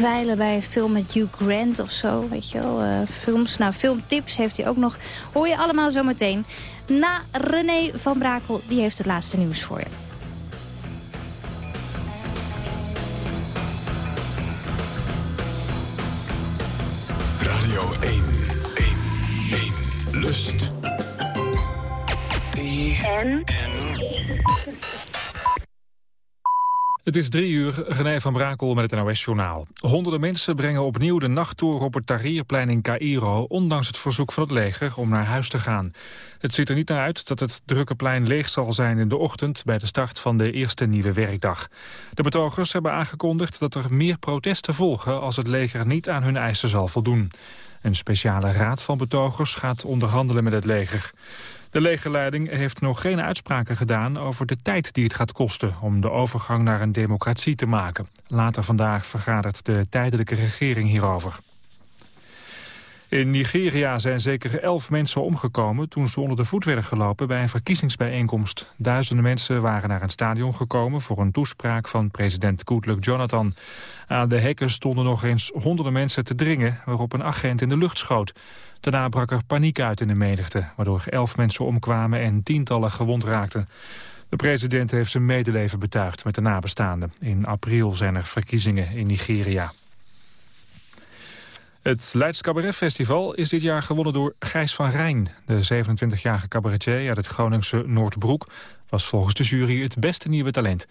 kwijlen bij een film met Hugh Grant of zo. Weet je wel, uh, films. Nou, filmtips heeft hij ook nog. Hoor je allemaal zo meteen. Na René van Brakel, die heeft het laatste nieuws voor je. Radio 1, 1, 1, Lust. En? Het is drie uur, René van Brakel met het NOS-journaal. Honderden mensen brengen opnieuw de nachttoer op het Tahrirplein in Cairo... ondanks het verzoek van het leger om naar huis te gaan. Het ziet er niet naar uit dat het drukke plein leeg zal zijn in de ochtend... bij de start van de eerste nieuwe werkdag. De betogers hebben aangekondigd dat er meer protesten volgen... als het leger niet aan hun eisen zal voldoen. Een speciale raad van betogers gaat onderhandelen met het leger. De legerleiding heeft nog geen uitspraken gedaan over de tijd die het gaat kosten om de overgang naar een democratie te maken. Later vandaag vergadert de tijdelijke regering hierover. In Nigeria zijn zeker elf mensen omgekomen toen ze onder de voet werden gelopen bij een verkiezingsbijeenkomst. Duizenden mensen waren naar een stadion gekomen voor een toespraak van president Goodluck Jonathan. Aan de hekken stonden nog eens honderden mensen te dringen waarop een agent in de lucht schoot. Daarna brak er paniek uit in de menigte, waardoor elf mensen omkwamen en tientallen gewond raakten. De president heeft zijn medeleven betuigd met de nabestaanden. In april zijn er verkiezingen in Nigeria. Het Leids Cabaret Festival is dit jaar gewonnen door Gijs van Rijn. De 27-jarige cabaretier uit het Groningse Noordbroek... was volgens de jury het beste nieuwe talent.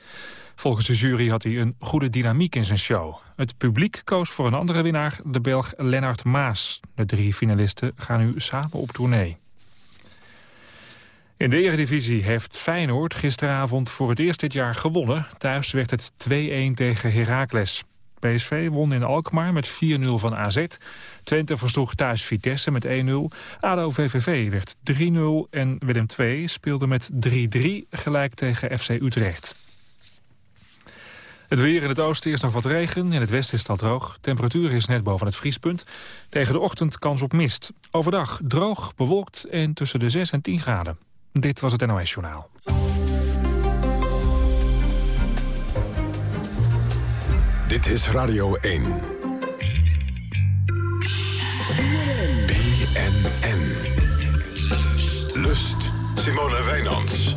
Volgens de jury had hij een goede dynamiek in zijn show. Het publiek koos voor een andere winnaar, de Belg Lennart Maas. De drie finalisten gaan nu samen op tournee. In de Eredivisie heeft Feyenoord gisteravond voor het eerst dit jaar gewonnen. Thuis werd het 2-1 tegen Heracles. PSV won in Alkmaar met 4-0 van AZ. Twente versloeg thuis Vitesse met 1-0. ADO VVV werd 3-0 en Willem II speelde met 3-3 gelijk tegen FC Utrecht. Het weer in het oosten is nog wat regen, in het westen is het al droog. Temperatuur is net boven het vriespunt. Tegen de ochtend kans op mist. Overdag droog, bewolkt en tussen de 6 en 10 graden. Dit was het NOS Journaal. Dit is Radio 1. BNN. Lust. Simone Wijnands.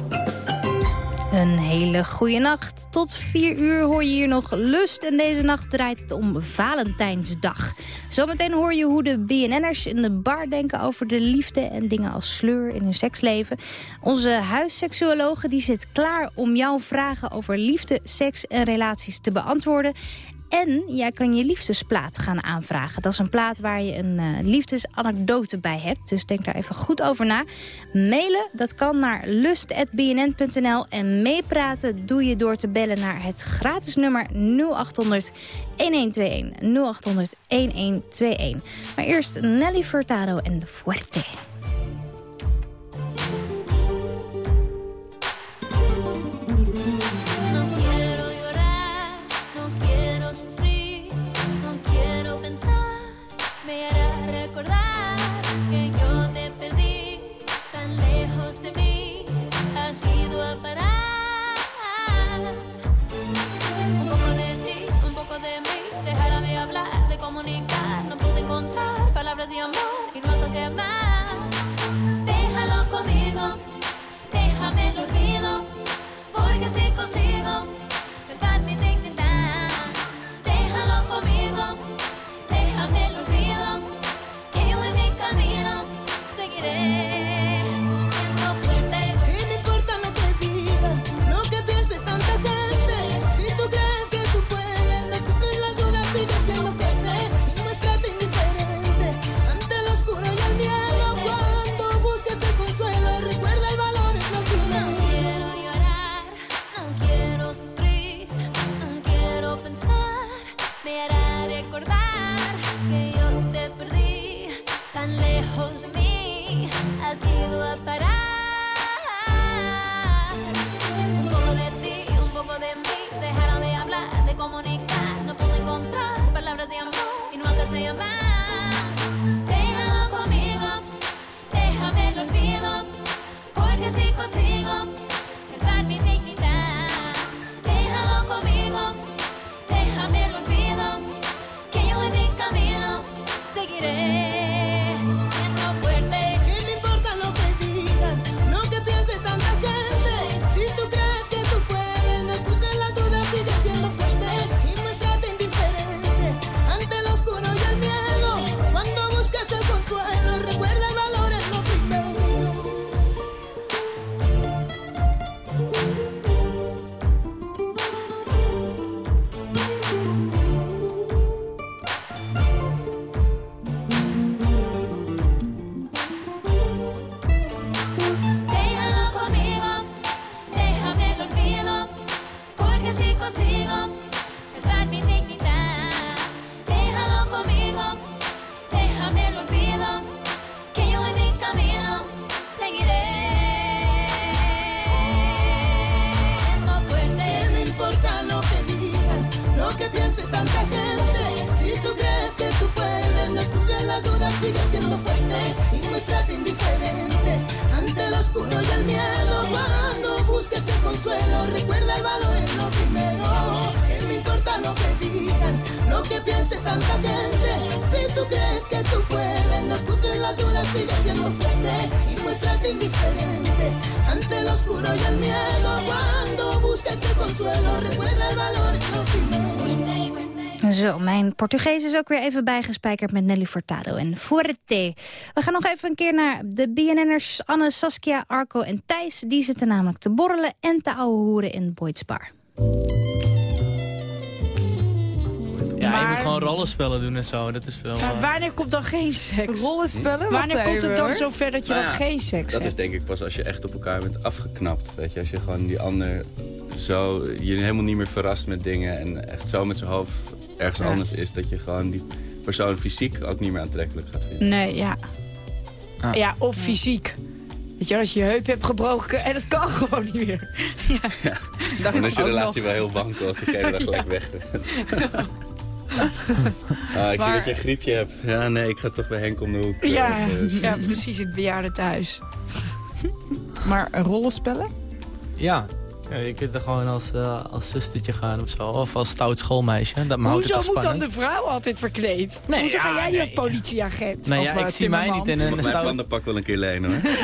Een hele goede nacht. Tot 4 uur hoor je hier nog Lust. En deze nacht draait het om Valentijnsdag. Zometeen hoor je hoe de BNN'ers in de bar denken over de liefde... en dingen als sleur in hun seksleven. Onze huisseksuologe die zit klaar om jouw vragen over liefde, seks en relaties te beantwoorden. En jij kan je liefdesplaat gaan aanvragen. Dat is een plaat waar je een uh, liefdesanekdote bij hebt. Dus denk daar even goed over na. Mailen, dat kan naar lust.bnn.nl. En meepraten doe je door te bellen naar het gratis nummer 0800 1121. 0800 1121. Maar eerst Nelly Furtado en Fuerte. hablar, de comunicar, no pude encontrar palabras de amor y no hasta quemar. my Portugees is ook weer even bijgespijkerd met Nelly Furtado en Fuerte. We gaan nog even een keer naar de BNN'ers Anne, Saskia, Arco en Thijs. Die zitten namelijk te borrelen en te ouwe hoeren in Boyd's Bar. Ja, je moet gewoon rollenspellen doen en zo. Dat is veel... Maar eh, wanneer komt dan geen seks? Rollenspellen? Wanneer Wacht komt het dan zover dat je Nou dan ja, geen seks Dat is hebt? denk ik pas als je echt op elkaar bent afgeknapt. Weet je, als je gewoon die ander zo, je helemaal niet meer verrast met dingen en echt zo met zijn hoofd ergens Ja. anders is, dat je gewoon die persoon fysiek ook niet meer aantrekkelijk gaat vinden. Nee, ja. Ah. Ja, of fysiek. Weet je, als je je heup hebt gebroken en dat kan gewoon niet meer. Ja. Dan is je relatie wel heel wankel als diegene dan gelijk weg ah, ik zie dat je een griepje hebt. Ja, nee, ik ga toch bij Henk om de hoek. Ja, Eh, ja, precies, het bejaarde thuis. Maar rollenspellen? Ja. Ja, je kunt er gewoon als, eh, als zustertje gaan of zo. Of als stout schoolmeisje. Dat houdt het Hoezo moet dan de vrouw altijd verkleed? Nee, Hoezo ja, ga jij niet als nee. politieagent? Nee, Of, ja, eh, ik zie mij niet in een mijn stout... pandenpak wel een keer lenen hoor.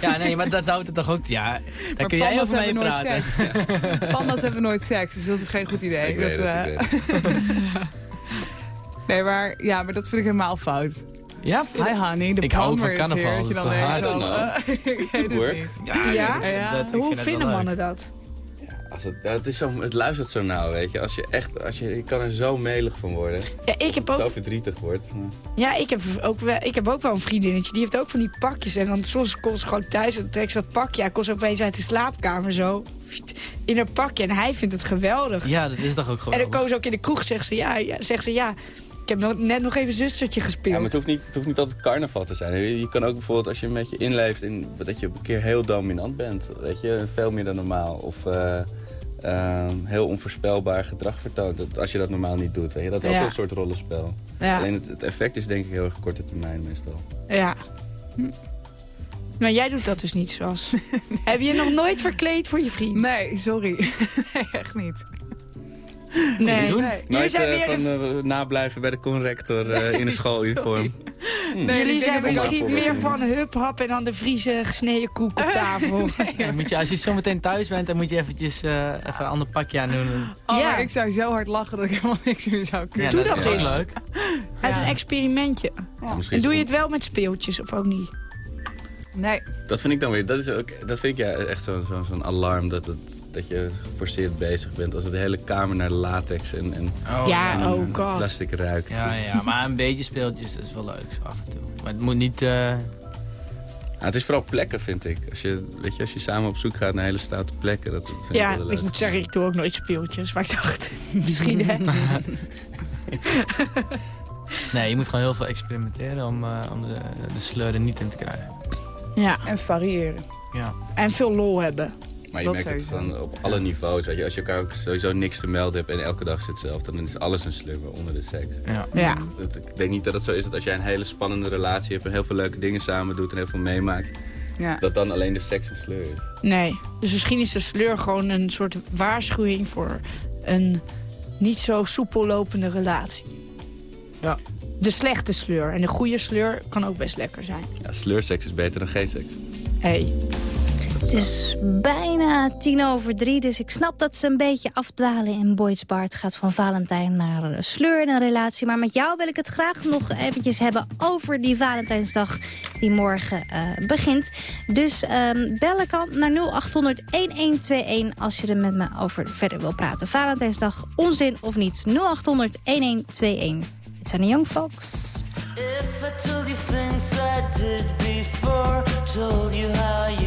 Ja, nee, maar dat houdt het toch ook... Ja, daar Maar kun jij over mee praten. seks. Panda's hebben nooit seks, dus dat is geen goed idee. ik weet Dat, eh, weet het. Nee, maar, ja, maar dat vind ik helemaal fout. Ja, Hi honey, de Ik hou ook van carnaval. Dat dan is denkt hard? van, I ik weet het Work. niet. Ja, Ja? dat- Ja. dat- ik Hoe vinden mannen dat? Als het, is zo, het luistert zo nauw, weet je. Als je echt, als je, je kan er zo melig van worden. Ja, ik heb ook, zo verdrietig wordt. ja, ik heb ook, wel, ik heb ook wel een vriendinnetje. Die heeft ook van die pakjes. En dan soms komt ze gewoon thuis en dan trekt ze dat pakje. Hij komt ze opeens uit de slaapkamer zo. In een pakje. En hij vindt het geweldig. Ja, dat is toch ook En dan gewoon... komen ze ook in de kroeg, zegt ze ja. ja zegt ze ja. Ik heb net nog even zustertje Ja, gespeeld. maar het hoeft, niet, het hoeft niet altijd carnaval te zijn. Je, je kan ook bijvoorbeeld als je een beetje inleeft in dat je op een keer heel dominant bent. Weet je, veel meer dan normaal. Of eh, eh, heel onvoorspelbaar gedrag vertoont. Dat, als je dat normaal niet doet. Weet je, dat is Ja. ook een soort rollenspel. ja. Alleen het, het effect is denk ik heel erg korte termijn meestal. Ja. Hm. Maar jij doet dat dus niet, zoals. Heb je je nog nooit verkleed voor je vriend? Nee, sorry. nee, echt niet. Nee. doen? Nee. Zijn eh, de- van eh, nablijven bij de conrector in een schooluniform. Nee, Jullie zijn misschien meer van hup, hap en dan de Friese gesneden koek op tafel. Ja, moet je, als je zo meteen thuis bent, dan moet je eventjes eh, even een ander pakje aan doen. Oh, Ja. ik zou zo hard lachen dat ik helemaal niks meer zou kunnen. Ja, Doe dat, is eens. leuk. Uit een experimentje. En doe je het wel met speeltjes of ook niet? Nee. Dat vind ik dan weer, dat, is ook, dat vind ik ja, echt zo'n zo, zo'n alarm dat, het, dat je geforceerd bezig bent. Als de hele kamer naar latex en, en, ja, en oh god. plastic ruikt. Ja, ja, maar een beetje speeltjes dat is wel leuk zo af en toe. Maar het moet niet... eh, Ja, het is vooral plekken, vind ik. Als je, weet je, als je samen op zoek gaat naar hele stoute plekken, dat vind Ja, ik wel leuk. ik moet zeggen, ik doe ook nooit speeltjes. Maar ik dacht, misschien hè. nee, je moet gewoon heel veel experimenteren om, eh, om de, de sleur er niet in te krijgen. Ja, En variëren. Ja. en veel lol hebben. Maar je Dat merkt het gewoon op alle niveaus. Weet je, als je elkaar ook sowieso niks te melden hebt en elke dag is hetzelfde, dan is alles een slur onder de seks. Ja. Ja. Ik denk niet dat het zo is dat als jij een hele spannende relatie hebt en heel veel leuke dingen samen doet en heel veel meemaakt, Ja. dat dan alleen de seks een sleur is. Nee, dus misschien is de sleur gewoon een soort waarschuwing voor een niet zo soepel lopende relatie. Ja. De slechte sleur. En de goede sleur kan ook best lekker zijn. Ja, sleurseks is beter dan geen seks. Hey. Het is bijna tien over drie, dus ik snap dat ze een beetje afdwalen in Boyd's Bar. Het gaat van Valentijn naar eh, sleur in een relatie. Maar met jou wil ik het graag nog eventjes hebben over die Valentijnsdag die morgen eh, begint. Dus ehm, bellen kan naar 0800-1121 als je er met me over verder wil praten. Valentijnsdag, onzin of niet? 0800-1121. Het zijn de Young Folks. If I told you things I did before, told you how I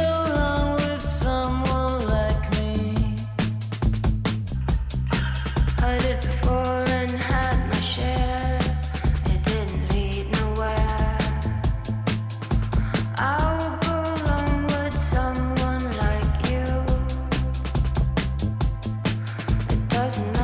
doesn't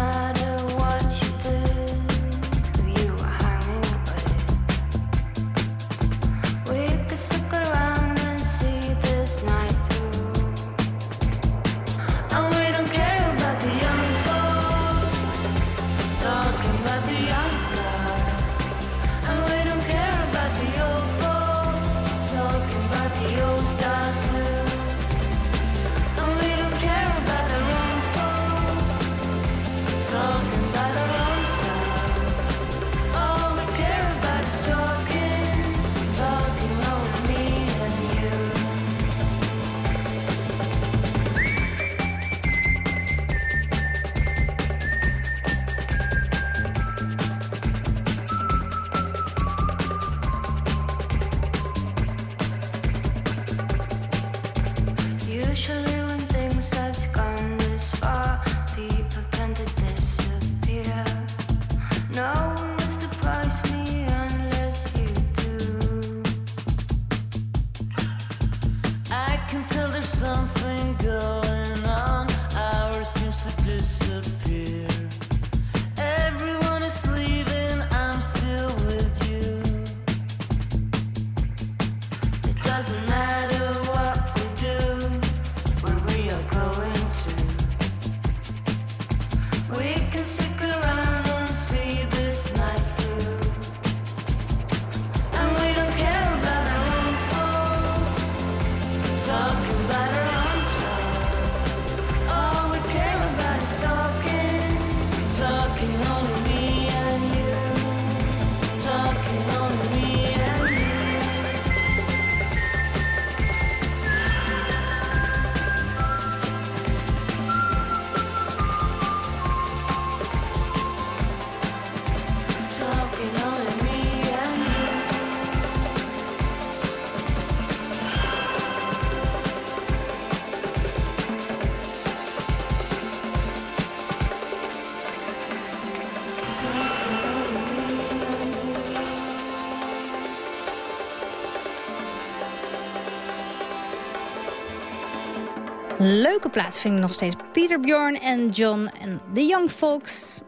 Leuke plaat vind ik nog steeds. Peter Bjorn en John en The Young Folks.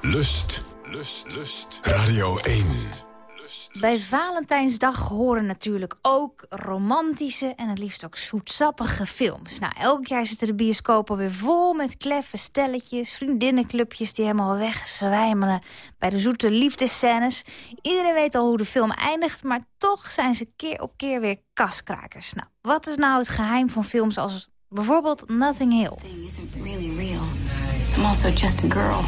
Lust, lust, lust. Radio 1. Bij Valentijnsdag horen natuurlijk ook romantische en het liefst ook zoetsappige films. Nou, elk jaar zitten de bioscopen weer vol met kleffe stelletjes, vriendinnenclubjes die helemaal wegzwijmelen bij de zoete liefdescènes. Iedereen weet al hoe de film eindigt, maar toch zijn ze keer op keer weer kaskrakers. Nou, wat is nou het geheim van films als bijvoorbeeld Nothing Hill? isn't really real. I'm also just a girl.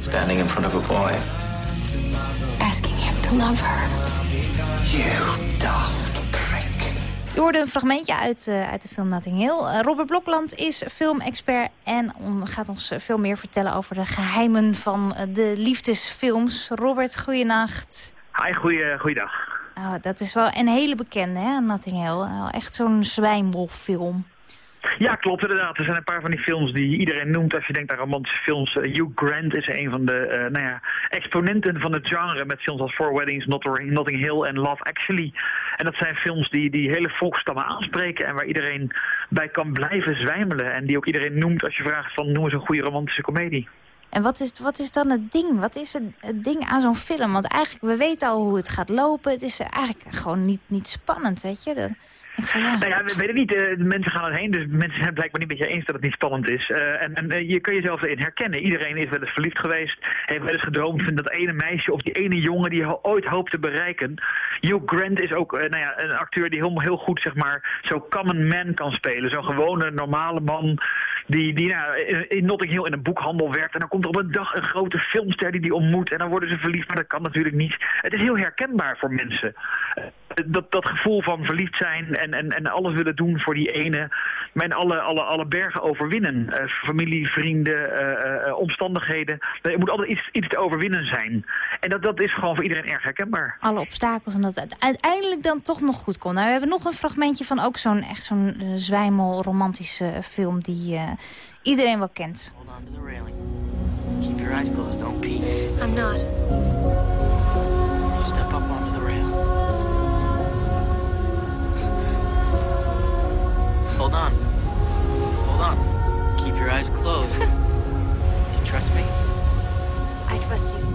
Standing in front of a boy. Asking him to love her. You daft prick. Je hoorde een fragmentje uit, eh, uit de film Nothing Hill. Eh, Robert Blokland is filmexpert en on- gaat ons eh, veel meer vertellen over de geheimen van de liefdesfilms. Robert, goeienacht. Hi, goeie, goeiedag. Oh, dat is wel een hele bekende, hè, Nothing Hill. Wel Echt zo'n zwijmwolffilm. Ja, klopt inderdaad. Er zijn een paar van die films die iedereen noemt als je denkt aan romantische films. Eh, Hugh Grant is een van de eh, nou ja, exponenten van het genre met films als Four Weddings, Notting, Hill en Love Actually. En dat zijn films die, die hele volkstammen aanspreken en waar iedereen bij kan blijven zwijmelen. En die ook iedereen noemt als je vraagt van noem eens een goede romantische komedie. En wat is, wat is dan het ding? Wat is het, ding aan zo'n film? Want eigenlijk, we weten al hoe het gaat lopen. Het is eigenlijk gewoon niet, niet spannend, weet je. Nou ja, we weten niet. eh, mensen gaan erheen, dus mensen zijn blijkbaar niet met je eens dat het niet spannend is. Eh, en en eh, je kan jezelf erin herkennen. Iedereen is wel eens verliefd geweest, heeft wel eens gedroomd van dat ene meisje of die ene jongen die je ooit hoopt te bereiken. Hugh Grant is ook nou ja, een acteur die heel, heel goed, zeg maar, zo common man kan spelen. Zo'n gewone, normale man die, die nou, in Notting Hill in een boekhandel werkt. En dan komt er op een dag een grote filmster die die ontmoet. En dan worden ze verliefd, maar dat kan natuurlijk niet. Het is heel herkenbaar voor mensen. Dat, dat gevoel van verliefd zijn en, en, en alles willen doen voor die ene. En alle, alle, alle bergen overwinnen. Eh, familie, vrienden, eh, eh, eh, omstandigheden. Er moet altijd iets, iets te overwinnen zijn. En dat, dat is gewoon voor iedereen erg herkenbaar. alle obstakels en dat het uiteindelijk dan toch nog goed komt. Nou, we hebben nog een fragmentje van ook zo'n echt zo'n zwijmel romantische film die eh, iedereen wel kent. Keep your eyes closed, don't peek. I'm not. Hold on. Hold on. Keep your eyes closed. Do you trust me? I trust you.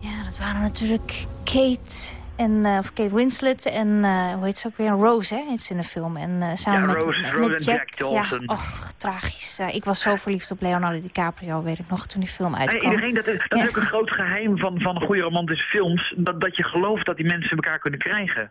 Yeah, dat waren natuurlijk Kate. En, eh, of Kate Winslet en eh, hoe heet ze ook weer? Rose, hè? Heet ze in de film. En eh, samen Ja, met, Rose- met, Rose met Jack. Ja, och, tragisch. Ik was zo verliefd op Leonardo DiCaprio, weet ik nog, toen die film Hey, uitkwam. iedereen, dat is, dat Ja. is ook een groot geheim van, van goede romantische films. Dat, dat je gelooft dat die mensen elkaar kunnen krijgen.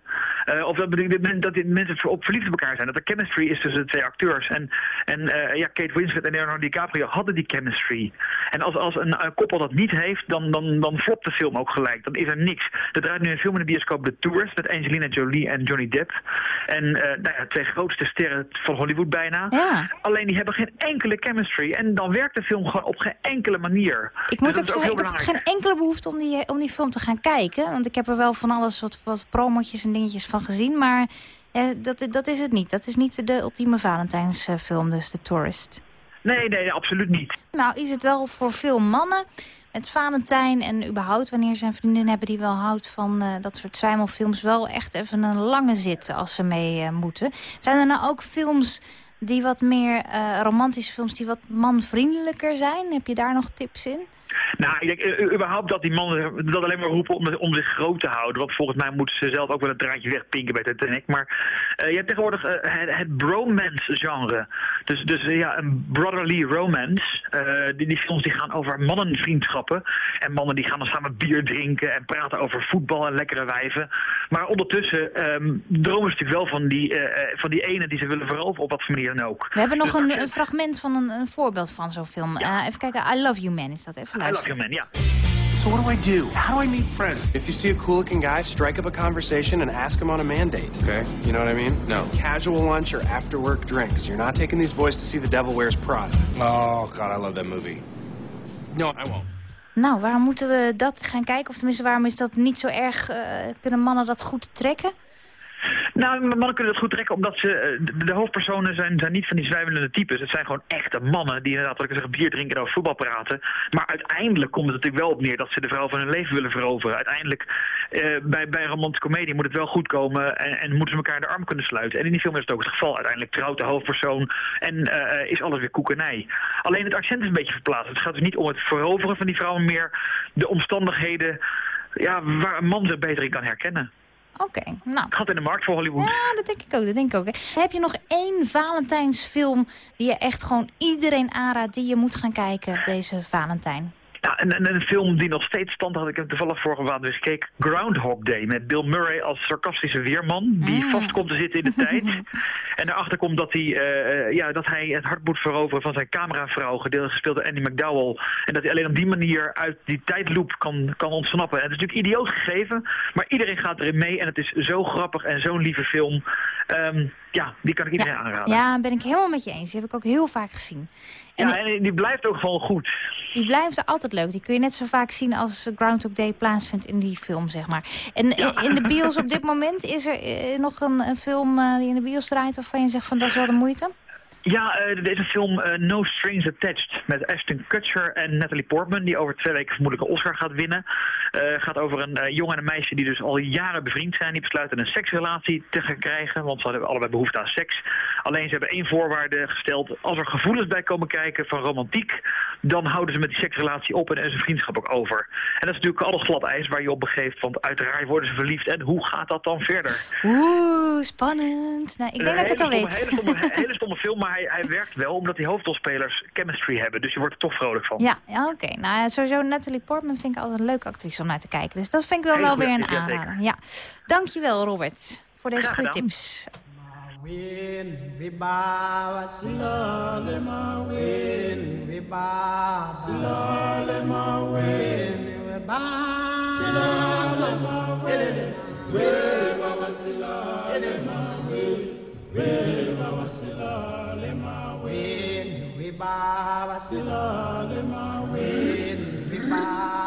Of dat, dat die mensen op verliefd op elkaar zijn. Dat er chemistry is tussen de twee acteurs. En, en ja, Kate Winslet en Leonardo DiCaprio hadden die chemistry. En als, als een, koppel dat niet heeft, dan, dan, dan flopt de film ook gelijk. Dan is er niks. Er draait nu een film in de bioscoop, The Tourist, met Angelina Jolie en Johnny Depp. En eh nou ja, twee grootste sterren van Hollywood bijna. Ja. Alleen die hebben geen enkele chemistry. En dan werkt de film gewoon op geen enkele manier. Ik Dus moet ook zeggen, ik heb geen enkele behoefte om die, om die film te gaan kijken. Want ik heb er wel van alles wat, wat promotjes en dingetjes van gezien. Maar eh, dat, dat is het niet. Dat is niet de ultieme Valentijnsfilm, dus The Tourist. Nee, nee, absoluut niet. Nou is het wel voor veel mannen met Valentijn en überhaupt wanneer ze een vriendin hebben die wel houdt van eh, dat soort zwijmelfilms wel echt even een lange zit als ze mee eh, moeten. Zijn er nou ook films die wat meer eh, romantische films die wat manvriendelijker zijn? Heb je daar nog tips in? Nou, ik denk eh, überhaupt dat die mannen dat alleen maar roepen om, om zich groot te houden. Want volgens mij moeten ze zelf ook wel een draadje wegpinken bij Titanic. Maar eh, je hebt tegenwoordig eh, het, het bromance-genre. Dus, dus ja, een brotherly romance. Eh, die, die films die gaan over mannenvriendschappen. En mannen die gaan dan samen bier drinken en praten over voetbal en lekkere wijven. Maar ondertussen ehm, dromen ze natuurlijk wel van die, van die ene die ze willen veroveren op wat voor manier dan ook. We hebben nog Dus een, een fragment van een, een voorbeeld van zo'n film. Eh, even kijken, I Love You Man is dat. Even I love luisteren. you man, ja. So what do I do? How do I meet friends? If you see a cool-looking guy, strike up a conversation and ask him on a man date. Okay, you know what I mean? No. Casual lunch or after-work drinks. You're not taking these boys to see The Devil Wears Prada. Oh God, I love that movie. No, I won't. Nou, waarom moeten we dat gaan kijken? Of tenminste, waarom is dat niet zo erg... eh, kunnen mannen dat goed trekken? Nou, mannen kunnen dat goed trekken omdat ze... eh, de, hoofdpersonen zijn, zijn niet van die zwijmelende types. Het zijn gewoon echte mannen die inderdaad, wat ik zeg, bier drinken en voetbal praten. Maar uiteindelijk komt het natuurlijk wel op neer dat ze de vrouw van hun leven willen veroveren. Uiteindelijk, eh, bij, bij een romantische comedie moet het wel goed komen en, en moeten ze elkaar de arm kunnen sluiten. En in die film is het ook het geval. Uiteindelijk trouwt de hoofdpersoon en eh, is alles weer koekenij. Alleen het accent is een beetje verplaatst. Het gaat dus niet om het veroveren van die vrouw, maar meer de omstandigheden ja, waar een man zich beter in kan herkennen. Oké, nou. Gaat in de markt voor Hollywood. Ja, dat denk ik ook. Dat denk ik ook. hè. Heb je nog één Valentijnsfilm die je echt gewoon iedereen aanraadt... die je moet gaan kijken deze Valentijn? Ja, en, en een film die nog steeds stand had, ik heb toevallig vorige maand weer gekeken, Groundhog Day, met Bill Murray als sarcastische weerman, die Ah. vast komt te zitten in de tijd. En erachter komt dat hij, eh, ja, dat hij het hart moet veroveren van zijn cameravrouw, gedeeld gespeeld door Andy McDowell. En dat hij alleen op die manier uit die tijdloop kan, kan ontsnappen. En het is natuurlijk idioot gegeven, maar iedereen gaat erin mee en het is zo grappig en zo'n lieve film. Ehm, ja, die kan ik iedereen aanraden. Ja, ben ik helemaal met je eens. Die heb ik ook heel vaak gezien. En Ja, en die blijft ook gewoon goed. die blijft altijd leuk. Die kun je net zo vaak zien als Groundhog Day plaatsvindt in die film, zeg maar. En in- in de bios op dit moment is er eh, nog een, een film eh, die in de bios draait... waarvan je zegt van dat is wel de moeite? Ja, eh, er is een film eh, No Strings Attached met Ashton Kutcher en Natalie Portman... die over twee weken vermoedelijk een Oscar gaat winnen. Eh gaat over een eh, jongen en een meisje die dus al jaren bevriend zijn. Die besluiten een seksrelatie te gaan krijgen, want ze hadden allebei behoefte aan seks. Alleen ze hebben één voorwaarde gesteld. Als er gevoelens bij komen kijken van romantiek... dan houden ze met die seksrelatie op en is een vriendschap ook over. En dat is natuurlijk alles glad ijs waar je op begeeft... want uiteraard worden ze verliefd. En hoe gaat dat dan verder? Oeh, spannend. Nou, ik denk dat ik het al Een weet. hele stomme, hele, stomme film, maar hij, hij werkt wel omdat die hoofdrolspelers chemistry hebben. Dus je wordt er toch vrolijk van. Ja, ja oké. Nou, sowieso Natalie Portman vind ik altijd een leuke actrice om naar te kijken. Dus dat vind ik wel, weer een aanrader. Ja. Dankjewel, Robert, voor deze goede tips. We my when we we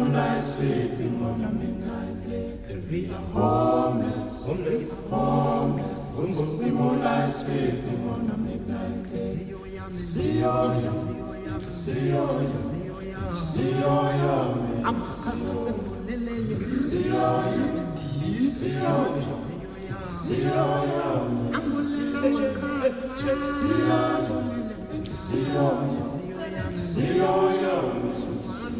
moonlight sleeping on a midnight lake. And we are homeless. Homeless. We are homeless. We moonlight sleeping on a midnight lake. See yo, yo. See yo, yo. See yo, yo. I'm a cousin. See yo, yo. See yo, yo. See yo, yo. I'm a See yo, yo. See yo, yo. See yo, yo.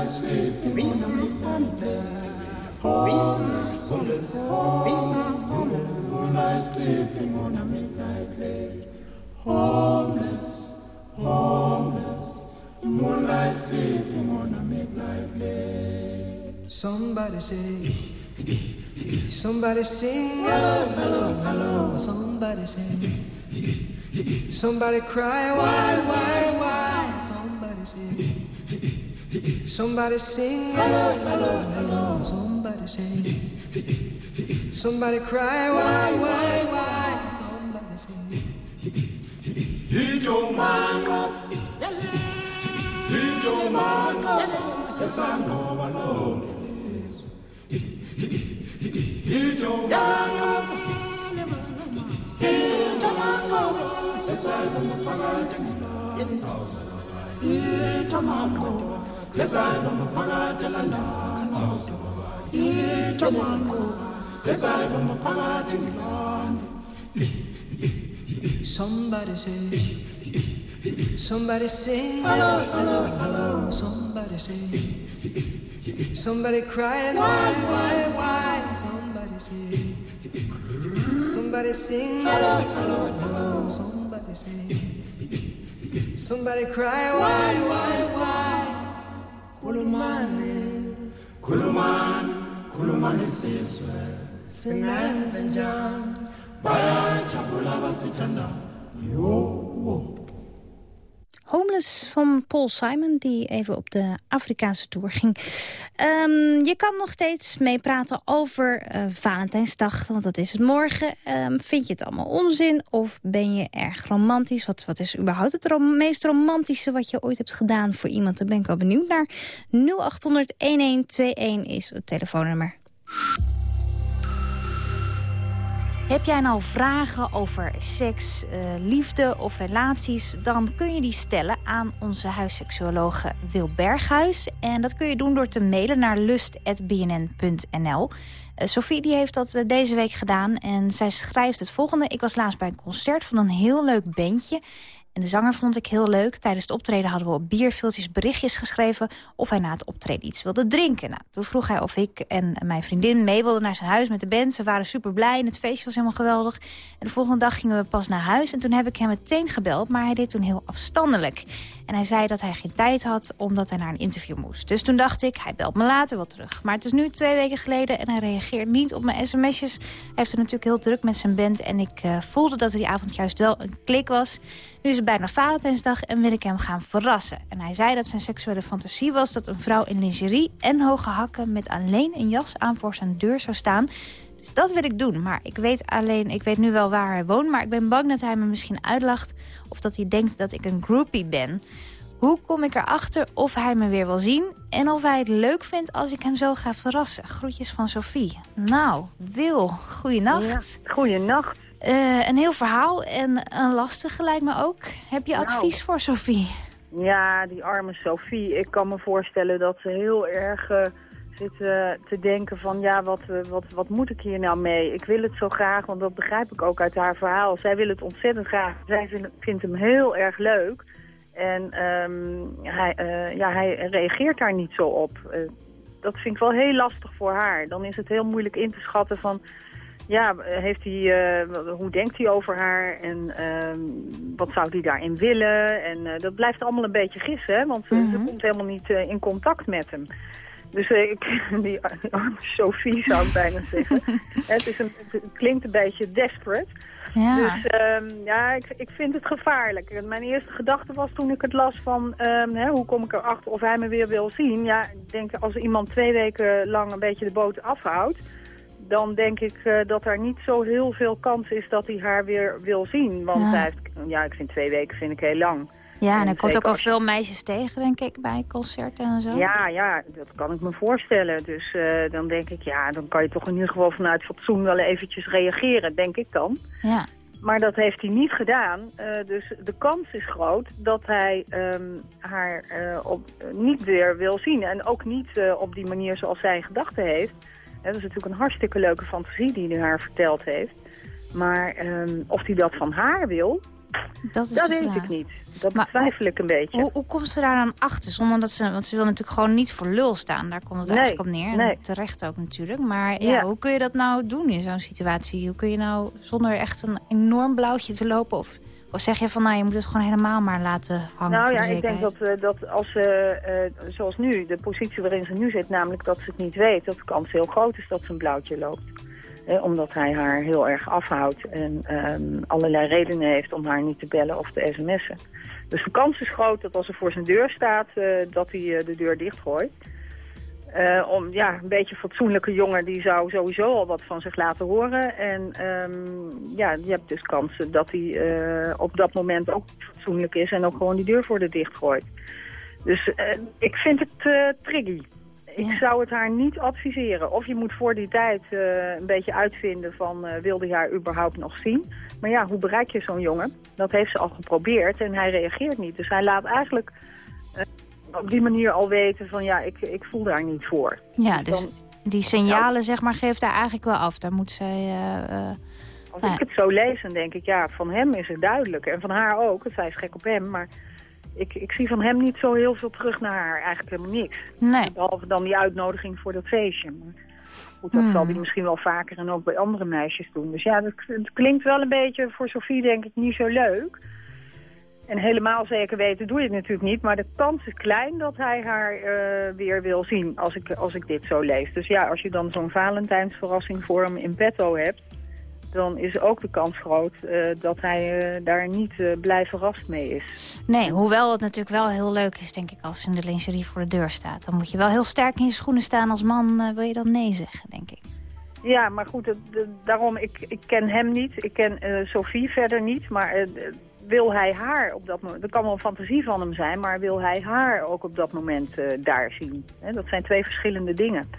moonlight sleeping on a midnight lake. Homeless, homeless, homeless, moonlight sleeping on a midnight lake. Homeless, homeless, moonlight sleeping on a midnight lake. Somebody say, somebody sing, hello, hello, hello. Somebody sing, somebody cry, why, why, why? Somebody say, Somebody sing, hello, hello, hello. Somebody sing. Somebody cry, why, why, why? Somebody sing. He don't mind. He don't mind. Yes, I know, I know. He don't mind. He don't mind. Yes, I know, I know. He don't mind. Somebody say, somebody sing, hello, hello, hello. Somebody say, somebody cries, why, why, why? Somebody say, somebody sing, hello, hello, hello. Somebody say, somebody cry, why, why, why? khulumani. Khulumani khulumani sizwe. Singenze njani? Bayajabula abasithandayo Homeless van Paul Simon, die even op de Afrikaanse tour ging. Ehm, je kan nog steeds meepraten over eh, Valentijnsdag, want dat is het morgen. Ehm, vind je het allemaal onzin of ben je erg romantisch? Wat, wat is überhaupt het meest romantische wat je ooit hebt gedaan voor iemand? Daar ben ik wel benieuwd naar. 0800-1121 is het telefoonnummer. Heb jij nou vragen over seks, eh, liefde of relaties... dan kun je die stellen aan onze huisseksuologe Wil Berghuis. En dat kun je doen door te mailen naar lust.bnn.nl. Eh, Sophie die heeft dat eh, deze week gedaan en zij schrijft het volgende. Ik was laatst bij een concert van een heel leuk bandje... En de zanger vond ik heel leuk. Tijdens het optreden hadden we op bierviltjes berichtjes geschreven... of hij na het optreden iets wilde drinken. Nou, toen vroeg hij of ik en mijn vriendin mee wilden naar zijn huis met de band. We waren super blij en het feestje was helemaal geweldig. En de volgende dag gingen we pas naar huis. En toen heb ik hem meteen gebeld, maar hij deed toen heel afstandelijk. En hij zei dat hij geen tijd had, omdat hij naar een interview moest. Dus toen dacht ik, hij belt me later wel terug. Maar het is nu twee weken geleden en hij reageert niet op mijn sms'jes. Hij heeft het natuurlijk heel druk met zijn band. En ik eh, voelde dat er die avond juist wel een klik was. Nu is het bijna Valentijnsdag en wil ik hem gaan verrassen. En hij zei dat zijn seksuele fantasie was dat een vrouw in lingerie en hoge hakken... met alleen een jas aan voor zijn deur zou staan... Dus dat wil ik doen. Maar ik weet alleen, ik weet nu wel waar hij woont. Maar ik ben bang dat hij me misschien uitlacht. Of dat hij denkt dat ik een groupie ben. Hoe kom ik erachter of hij me weer wil zien? En of hij het leuk vindt als ik hem zo ga verrassen? Groetjes van Sophie. Nou, Wil, goeienacht. Ja, goeienacht. Eh, een heel verhaal en een lastig lijkt me ook. Heb je Nou. advies voor Sophie? Ja, die arme Sophie. Ik kan me voorstellen dat ze heel erg eh, zit eh, te denken van... ja, wat, eh, wat, wat moet ik hier nou mee? Ik wil het zo graag, want dat begrijp ik ook uit haar verhaal. Zij wil het ontzettend graag. Zij vindt, vindt hem heel erg leuk. En ehm, hij, eh, ja, hij reageert daar niet zo op. Eh, dat vind ik wel heel lastig voor haar. Dan is het heel moeilijk in te schatten van... ja, heeft hij, hoe denkt hij over haar en ehm, wat zou hij daarin willen? En dat blijft allemaal een beetje gissen, hè, want ze komt helemaal niet in contact met hem. Dus eh, ik, die, arme Sophie zou ik bijna zeggen. het, is een, het klinkt een beetje desperate. Ja. Dus ehm, ja, ik, ik vind het gevaarlijk. Mijn eerste gedachte was toen ik het las van ehm, hè, hoe kom ik erachter of hij me weer wil zien. Ja, ik denk als iemand twee weken lang een beetje de boot afhoudt, dan denk ik eh, dat er niet zo heel veel kans is dat hij haar weer wil zien. Want Ja. hij heeft, ja, ik vind twee weken vind ik heel lang. Ja, en er komt ook al veel meisjes tegen, denk ik, bij concerten en zo. Ja, ja, dat kan ik me voorstellen. Dus eh, dan denk ik, ja, dan kan je toch in ieder geval vanuit fatsoen wel eventjes reageren, denk ik dan. Ja. Maar dat heeft hij niet gedaan. Eh, dus de kans is groot dat hij ehm, haar eh, op, niet weer wil zien. En ook niet op die manier zoals zij gedachten heeft. Dat is natuurlijk een hartstikke leuke fantasie die hij haar verteld heeft. Maar ehm, of hij dat van haar wil, Dat, is dat de weet vraag. ik niet. Dat betwijfel ik een beetje. Hoe, hoe komt ze daar dan achter? Zonder dat ze, want ze wil natuurlijk gewoon niet voor lul staan. Daar komt het Nee, eigenlijk op neer. En nee. terecht ook natuurlijk. Maar ja, Ja. hoe kun je dat nou doen in zo'n situatie? Hoe kun je nou zonder echt een enorm blauwtje te lopen? Of, of zeg je van nou, je moet het gewoon helemaal maar laten hangen Nou ja, de ik denk dat, eh, dat als ze, eh, zoals nu, de positie waarin ze nu zit, namelijk dat ze het niet weet, dat de kans heel groot is dat ze een blauwtje loopt. Omdat hij haar heel erg afhoudt en ehm, allerlei redenen heeft om haar niet te bellen of te sms'en. Dus de kans is groot dat als ze voor zijn deur staat, eh, dat hij eh, de deur dichtgooit. Eh, om, ja, een beetje fatsoenlijke jongen, die zou sowieso al wat van zich laten horen. En ehm, ja, je hebt dus kansen dat hij op dat moment ook fatsoenlijk is en ook gewoon die deur voor de dicht gooit. Dus ik vind het tricky. Ik zou het haar niet adviseren. Of je moet voor die tijd eh, een beetje uitvinden van eh, wilde hij haar überhaupt nog zien. Maar ja, hoe bereik je zo'n jongen? Dat heeft ze al geprobeerd en hij reageert niet. Dus hij laat eigenlijk eh, op die manier al weten van ja, ik, ik voel daar niet voor. Ja, dus dan- die signalen zeg maar geeft daar eigenlijk wel af. Daar moet zij... Als nou ik het zo lees, dan denk ik, ja, van hem is het duidelijk. En van haar ook, want zij is gek op hem. Maar ik, ik zie van hem niet zo heel veel terug naar haar. Eigenlijk helemaal niks. Nee. Behalve dan die uitnodiging voor dat feestje. Maar goed, dat Hmm. zal hij misschien wel vaker en ook bij andere meisjes doen. Dus ja, dat, het klinkt wel een beetje voor Sofie denk ik niet zo leuk. En helemaal zeker weten doe je het natuurlijk niet. Maar de kans is klein dat hij haar eh, weer wil zien als ik, als ik dit zo lees. Dus ja, als je dan zo'n Valentijnsverrassing voor hem in petto hebt... dan is ook de kans groot eh, dat hij eh, daar niet eh, blij verrast mee is. Nee, hoewel het natuurlijk wel heel leuk is, denk ik, als in de lingerie voor de deur staat. Dan moet je wel heel sterk in je schoenen staan als man, wil je dan nee zeggen, denk ik. Ja, maar goed, de- daarom, ik, ik ken hem niet. Ik ken Sophie verder niet. Maar wil hij haar op dat moment... Er kan wel een fantasie van hem zijn, maar wil hij haar ook op dat moment daar zien? Dat zijn twee verschillende dingen.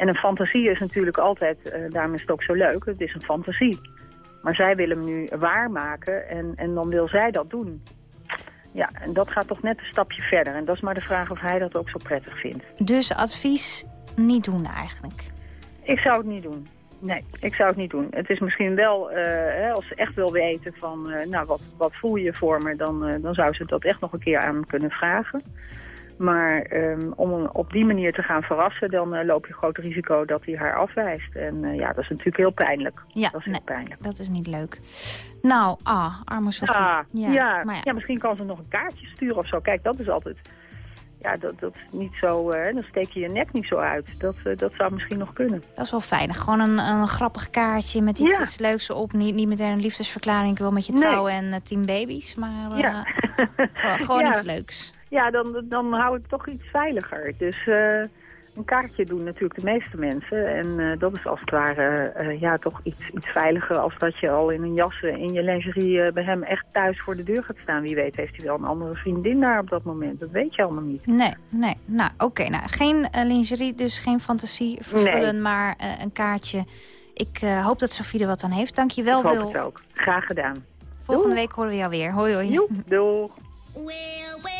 En een fantasie is natuurlijk altijd, eh, daarom is het ook zo leuk, het is een fantasie. Maar zij wil hem nu waarmaken en, en dan wil zij dat doen. Ja, en dat gaat toch net een stapje verder. En dat is maar de vraag of hij dat ook zo prettig vindt. Dus advies niet doen eigenlijk. Ik zou het niet doen. Nee, ik zou het niet doen. Het is misschien wel, eh, als ze echt wil weten van, eh, nou, wat, wat voel je voor me, dan, dan zou ze dat echt nog een keer aan kunnen vragen. Maar ehm, om hem op die manier te gaan verrassen, dan eh, loop je groot risico dat hij haar afwijst. En eh, ja, dat is natuurlijk heel pijnlijk. Ja, dat is heel pijnlijk. Dat is niet leuk. Nou, ah, arme Sofie. Ja, ja, ja. maar ja. misschien kan ze nog een kaartje sturen of zo. Kijk, dat is altijd... Ja, dat, dat is niet zo... eh, dan steek je je nek niet zo uit. Dat, dat zou misschien nog kunnen. Dat is wel fijn. Gewoon een, een grappig kaartje met iets, Ja. iets leuks erop. Niet, niet meteen een liefdesverklaring. Ik wil met je Nee. trouwen en tien baby's. Maar Ja. gewoon, gewoon iets leuks. Ja, dan, dan hou ik toch iets veiliger. Dus eh, een kaartje doen natuurlijk de meeste mensen. En eh, dat is als het ware eh, ja, toch iets, iets veiliger als dat je al in een jas in je lingerie bij hem echt thuis voor de deur gaat staan. Wie weet heeft hij wel een andere vriendin daar op dat moment. Dat weet je allemaal niet. Nee, nee. Nou, oké. nou, geen eh, lingerie, dus geen fantasie vervullen, Nee. maar eh, een kaartje. Ik eh, hoop dat Sofie er wat aan heeft. Dank je wel, ik hoop Wil. het ook. Graag gedaan. Volgende week horen we jou weer. Hoi, hoi. Joep, doeg. Well,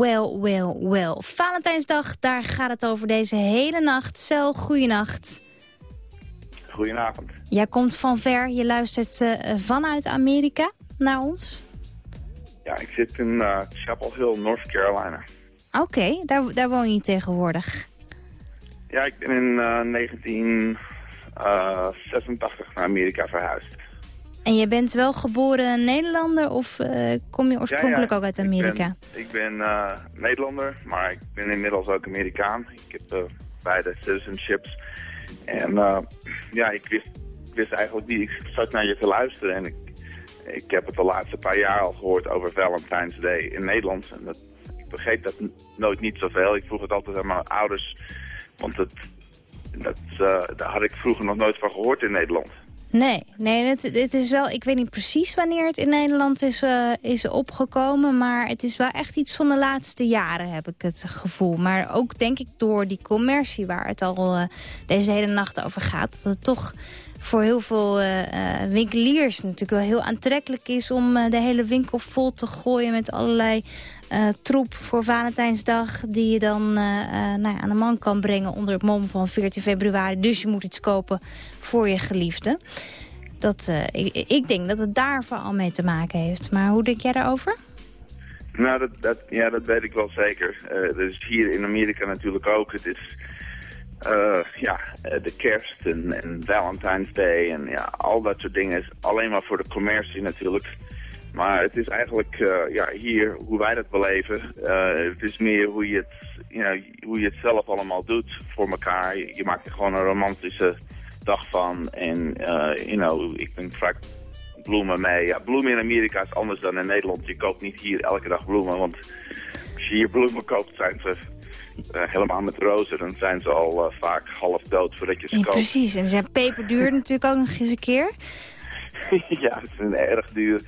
Well, Well, Well. Valentijnsdag, daar gaat het over deze hele nacht. Cel, goeienacht. Goedenavond. Jij komt van ver, je luistert eh, vanuit Amerika naar ons. Ja, ik zit in eh, Chapel Hill, North Carolina. Oké, daar, daar woon je tegenwoordig. Ja, ik ben in eh, 1986 naar Amerika verhuisd. En je bent wel geboren Nederlander of eh, kom je oorspronkelijk Ja, ja, ook uit ik Amerika? ben- Ik ben, eh, Nederlander, maar ik ben inmiddels ook Amerikaan. Ik heb eh, beide citizenships. En ja, ik wist, ik wist eigenlijk niet, ik zat naar je te luisteren en ik, ik heb het de laatste paar jaar al gehoord over Valentine's Day in Nederland. En dat, ik begreep dat nooit niet zoveel. Ik vroeg het altijd aan mijn ouders, want het, dat, daar had ik vroeger nog nooit van gehoord in Nederland. Nee, nee het, is wel, ik weet niet precies wanneer het in Nederland is, eh, is opgekomen. Maar het is wel echt iets van de laatste jaren, heb ik het gevoel. Maar ook denk ik door die commercie waar het al eh, deze hele nacht over gaat. Dat het toch voor heel veel eh, winkeliers natuurlijk wel heel aantrekkelijk is... om de hele winkel vol te gooien met allerlei eh, troep voor Valentijnsdag... die je dan eh, eh, nou ja, aan de man kan brengen onder het mom van 14 februari. Dus je moet iets kopen voor je geliefde. Dat, ik, ik denk dat het daar vooral mee te maken heeft. Maar hoe denk jij daarover? Nou, dat, dat, ja, dat weet ik wel zeker. Dus hier in Amerika natuurlijk ook. Het is ja, de kerst en, en Valentine's Day en ja, al dat soort dingen alleen maar voor de commercie natuurlijk. Maar het is eigenlijk eh, ja, hier hoe wij dat beleven. Eh, het is meer hoe je, het, you know, hoe je het zelf allemaal doet voor elkaar. Je, je maakt er gewoon een romantische dag van. En eh, you know, ik ben vaak bloemen mee. Ja, bloemen in Amerika is anders dan in Nederland. Je koopt niet hier elke dag bloemen, want als je hier bloemen koopt zijn ze helemaal met rozen. Dan zijn ze al vaak half dood voordat je ze koopt. precies, en ze zijn peperduur natuurlijk ook nog eens een keer. ja, het is erg duur.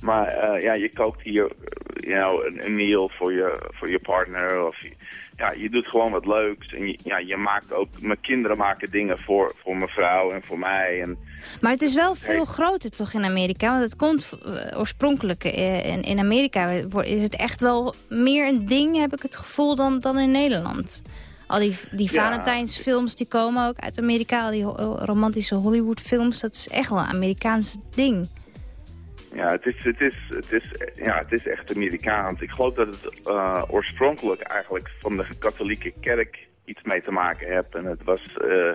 Maar eh, ja, je koopt hier eh, you know, een, een meal voor je, voor je partner. Of je, ja, je doet gewoon wat leuks. En je, ja, je maakt ook, mijn kinderen maken dingen voor, voor mijn vrouw en voor mij. En, Maar het is wel veel groter toch in Amerika? Want het komt eh, oorspronkelijk in, in Amerika is het echt wel meer een ding, heb ik het gevoel, dan, dan in Nederland. Al die, die. Valentijnsfilms die komen ook uit Amerika, al die romantische Hollywoodfilms, dat is echt wel een Amerikaans ding. Ja, het is, het, is, het, is, ja, het is echt Amerikaans. Ik geloof dat het eh, oorspronkelijk eigenlijk van de katholieke kerk iets mee te maken heeft. En het was eh,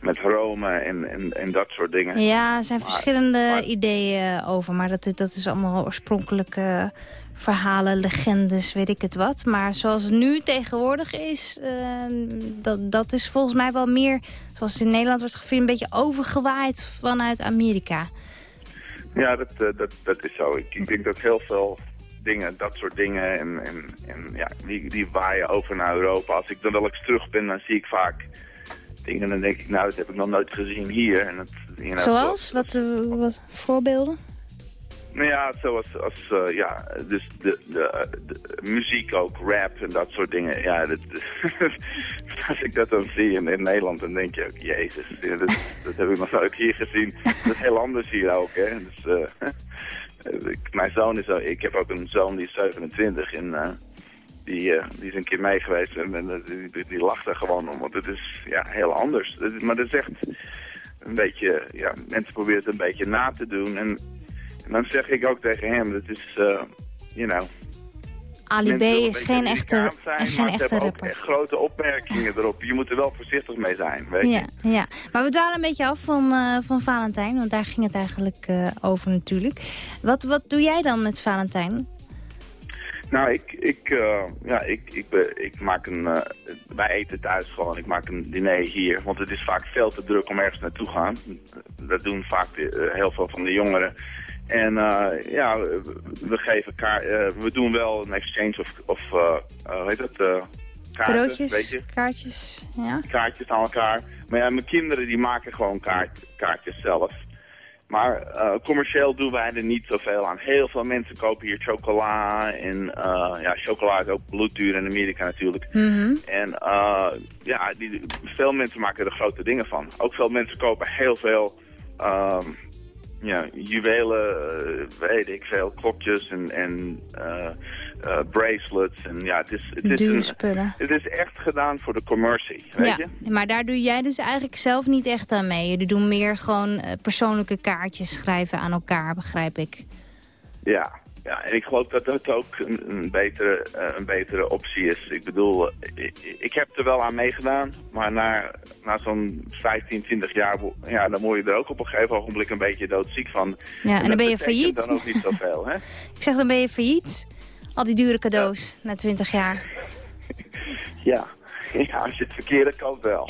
met Rome en, en, en dat soort dingen. Ja, er zijn Maar- verschillende ideeën over, maar dat, dat is allemaal oorspronkelijke verhalen, legendes, weet ik het wat. Maar zoals het nu tegenwoordig is, eh, dat, dat is volgens mij wel meer, zoals het in Nederland wordt gevierd, een beetje overgewaaid vanuit Amerika. Ja, dat, eh, dat, dat is zo. Ik, ik denk dat heel veel dingen, dat soort dingen, en, en, en ja, die, die waaien over naar Europa. Als ik dan wel eens terug ben, dan zie ik vaak dingen en dan denk ik, nou, dat heb ik nog nooit gezien hier. En you know, Zoals? Wat, eh, wat voorbeelden? Nou ja, zoals als, eh, ja, dus de, de, de muziek ook, rap en dat soort dingen. Ja, als ik dat dan zie in, in Nederland, dan denk je ook, jezus, dat, heb ik nog nooit hier gezien. Dat is heel anders hier ook, hè. Dus, eh, ik- mijn zoon is, ook- ik heb ook een zoon die is 27 en eh, die, is een keer mee geweest en, die, die, lacht er gewoon om, want het is ja, heel anders. Maar dat is echt een beetje, ja, mensen proberen het een beetje na te doen en en dan zeg ik ook tegen hem, dat is, eh you know... Ali B is een geen echte, zijn, geen echte rapper. echt grote opmerkingen erop. Je moet er wel voorzichtig mee zijn, weet je. Ja, ja, maar we dwalen een beetje af van, eh, van Valentijn, want daar ging het eigenlijk eh, over natuurlijk. Wat, wat doe jij dan met Valentijn? Nou, ik, ik, ja, ik, ik, ben- ik maak een... wij eten thuis gewoon. Ik maak een diner hier. Want het is vaak veel te druk om ergens naartoe te gaan. Dat doen vaak de- heel veel van de jongeren. En eh, ja, we, geven kaart, eh, we doen wel een exchange of, of eh, hoe heet dat? kaarten, Cadeautjes, weet je? kaartjes, ja. kaartjes aan elkaar. Maar ja, mijn kinderen die maken gewoon kaart, kaartjes zelf. Maar eh, commercieel doen wij er niet zoveel aan. Heel veel mensen kopen hier chocola. En eh, ja, chocola is ook bloedduur in Amerika natuurlijk. Mhm. En eh, ja, die, veel mensen maken er grote dingen van. Ook veel mensen kopen heel veel ehm, ja, juwelen, eh, weet ik veel, klokjes en, en eh, eh, bracelets. En ja, het is, het, is een- spullen. het is echt gedaan voor de commercie, weet ja, je? maar daar doe jij dus eigenlijk zelf niet echt aan mee. Jullie doen meer gewoon persoonlijke kaartjes schrijven aan elkaar, begrijp ik. Ja, ja, en ik geloof dat dat ook een, een, betere, eh, een betere optie is. Ik bedoel, eh, ik, ik heb er wel aan meegedaan, maar na, na zo'n 15, 20 jaar, ja, dan word je er ook op een gegeven ogenblik een beetje doodziek van. Ja, en dan ben je failliet. dan ook niet zoveel, hè? Ik zeg, dan ben je failliet. Al die dure cadeaus na 20 jaar. Ja. ja, als je het verkeerde koopt wel.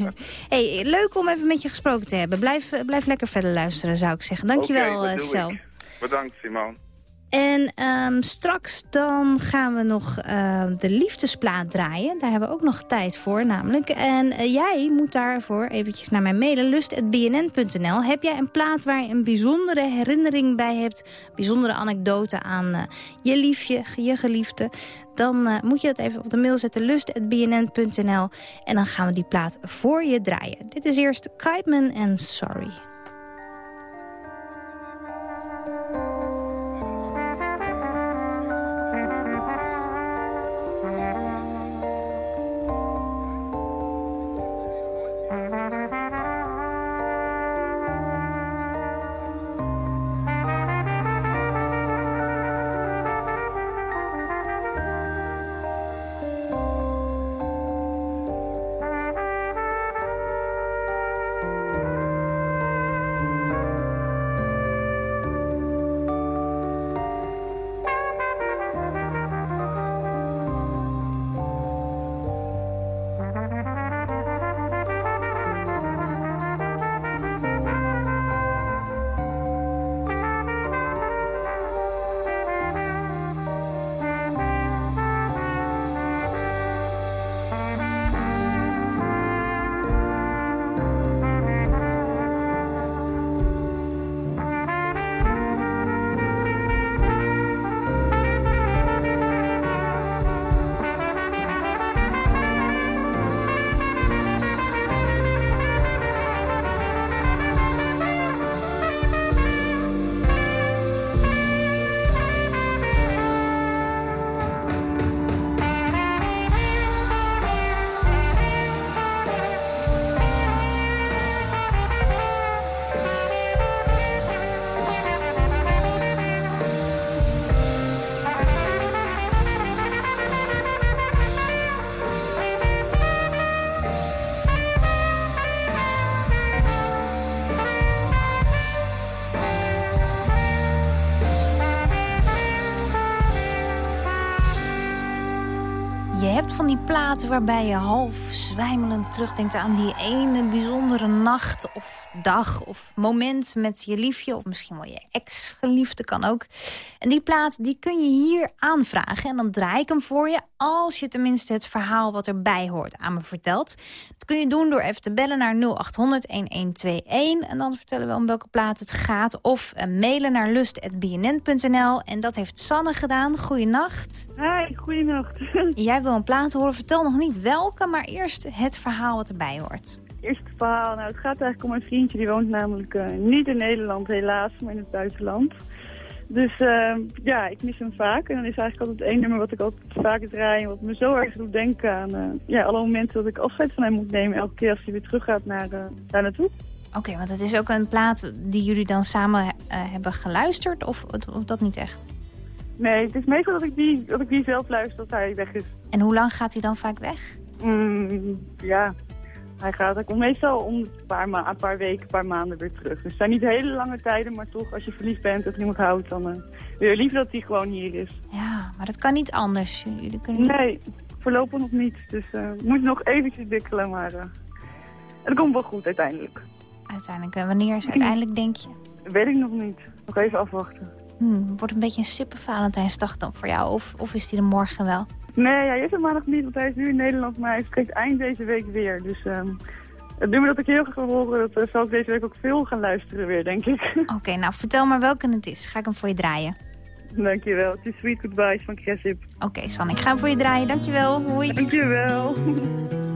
Hey, leuk om even met je gesproken te hebben. Blijf, eh, blijf lekker verder luisteren, zou ik zeggen. Dankjewel, doe Sel. Bedankt, Simon. En ehm, straks dan gaan we nog eh, de liefdesplaat draaien. Daar hebben we ook nog tijd voor namelijk. En eh, jij moet daarvoor eventjes naar mij mailen. lust.bnn.nl Heb jij een plaat waar je een bijzondere herinnering bij hebt... bijzondere anekdote aan eh, je liefje, je geliefde... dan eh, moet je dat even op de mail zetten. lust.bnn.nl En dan gaan we die plaat voor je draaien. Dit is eerst Kiteman en Sorry. Waarbij je half zwijmelend terugdenkt aan die ene bijzondere nacht of dag of moment met je liefje. Of misschien wel je ex-geliefde kan ook. En die plaat die kun je hier aanvragen en dan draai ik hem voor je als je tenminste het verhaal wat erbij hoort aan me vertelt. Dat kun je doen door even te bellen naar 0800-1121 en dan vertellen we om welke plaat het gaat. Of eh, mailen naar lust.bnn.nl en dat heeft Sanne gedaan. Goeienacht. Hi, goeienacht. Jij wil een plaat horen, vertel nog niet welke, maar eerst het verhaal wat erbij hoort. Eerst het verhaal. Nou, het gaat eigenlijk om een vriendje. Die woont namelijk eh, niet in Nederland, helaas, maar in het buitenland. Dus eh, ja, ik mis hem vaak. En dan is eigenlijk altijd één nummer wat ik altijd vaak draai. En wat me zo erg doet denken aan eh, ja, alle momenten dat ik afscheid van hem moet nemen. Elke keer als hij weer terug gaat naar, eh, daar naartoe. Oké, want het is ook een plaat die jullie dan samen hebben geluisterd, of, of dat niet echt? Nee, het is meestal dat ik die, dat ik die zelf luister als hij weg is. En hoe lang gaat hij dan vaak weg? Mm, ja, hij gaat. Hij komt meestal om een paar, een paar weken, een paar maanden weer terug. Dus het zijn niet hele lange tijden, maar toch, als je verliefd bent of iemand houdt, dan eh, wil je liever dat hij gewoon hier is. Ja, maar dat kan niet anders. Jullie kunnen niet... Nee, voorlopig nog niet. Dus eh moet nog eventjes dikkelen, maar eh, het komt wel goed uiteindelijk. Uiteindelijk, eh, wanneer is uiteindelijk, denk je? Weet ik nog niet. Nog even afwachten. Hmm, wordt een beetje een sippe Valentijnsdag dan voor jou, of, of is die er morgen wel? Nee, hij is er maandag niet, want hij is nu in Nederland, maar hij spreekt eind deze week weer. Dus ehm het nummer dat ik heel graag wil horen, dat eh, zal ik deze week ook veel gaan luisteren weer, denk ik. Oké, nou vertel maar welke het is. Ga ik hem voor je draaien. Dankjewel. Het is Sweet Goodbyes van Cressip. Oké, San, ik ga hem voor je draaien. Dankjewel. Hoi. Dankjewel.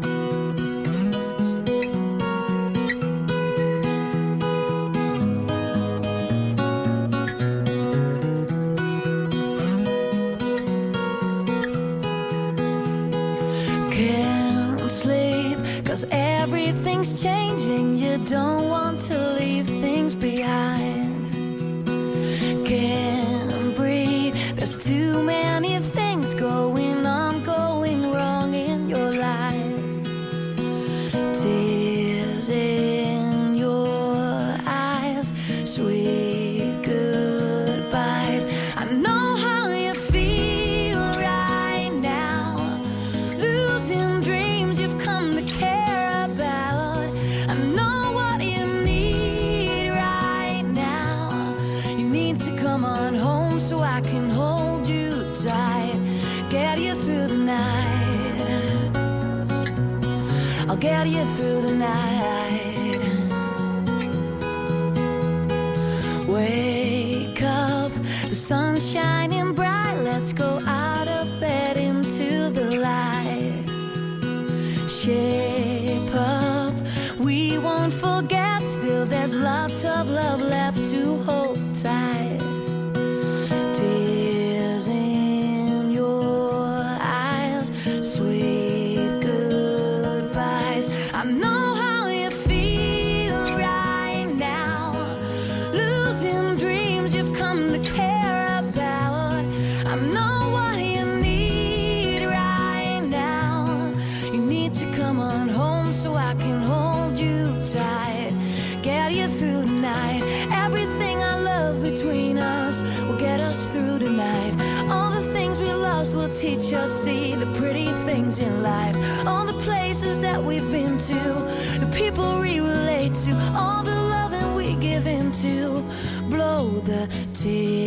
the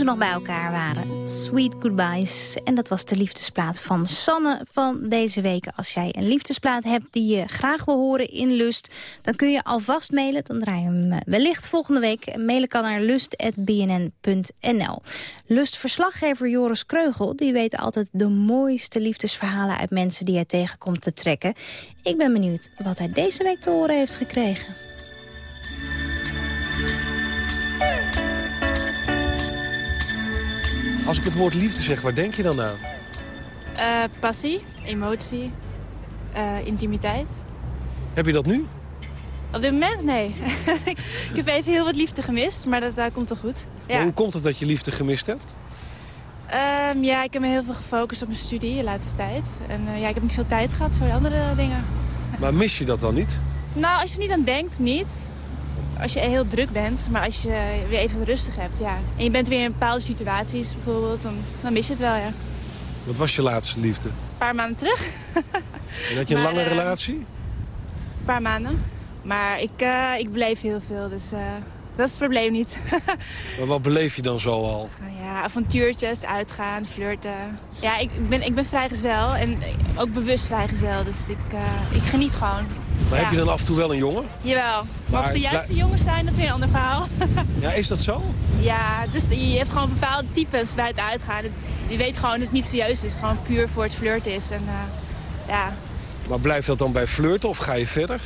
ze nog bij elkaar waren. Sweet Goodbyes. En dat was de liefdesplaat van Sanne van deze week. Als jij een liefdesplaat hebt die je graag wil horen in Lust... dan kun je alvast mailen. Dan draai je hem eh, wellicht volgende week. Mailen kan naar lust.bnn.nl. Lust-verslaggever Joris Kreugel... die weet altijd de mooiste liefdesverhalen uit mensen die hij tegenkomt te trekken. Ik ben benieuwd wat hij deze week te horen heeft gekregen. Als ik het woord liefde zeg, waar denk je dan aan? Eh, passie, emotie, eh, intimiteit. Heb je dat nu? Op dit moment, nee. ik heb even heel wat liefde gemist, maar dat komt toch goed. Maar Ja. hoe komt het dat je liefde gemist hebt? Ehm, ja, ik heb me heel veel gefocust op mijn studie de laatste tijd. En eh, ja, ik heb niet veel tijd gehad voor andere dingen. Maar mis je dat dan niet? Nou, als je er niet aan denkt, niet. Als je heel druk bent, maar als je weer even rustig hebt, ja. En je bent weer in bepaalde situaties bijvoorbeeld, dan, dan mis je het wel, ja. Een Wat was je laatste liefde? paar maanden terug. En had je een Maar, lange eh, relatie? Een paar maanden. Maar ik, eh, ik beleef heel veel, dus eh, dat is het probleem niet. Maar wat beleef je dan zo al? Nou ja, avontuurtjes, uitgaan, flirten. Ja, ik ben, ik ben vrijgezel en ook bewust vrijgezel. Dus ik, ik geniet gewoon. Maar ja. heb je dan af en toe wel een jongen? Jawel. Maar of de juiste jongens zijn, dat is weer een ander verhaal. Ja, is dat zo? ja, dus je hebt gewoon bepaalde types bij het uitgaan. Het, je weet gewoon dat het niet serieus is. gewoon puur voor het flirten is. En eh, ja, Maar blijft dat dan bij flirten of ga je verder?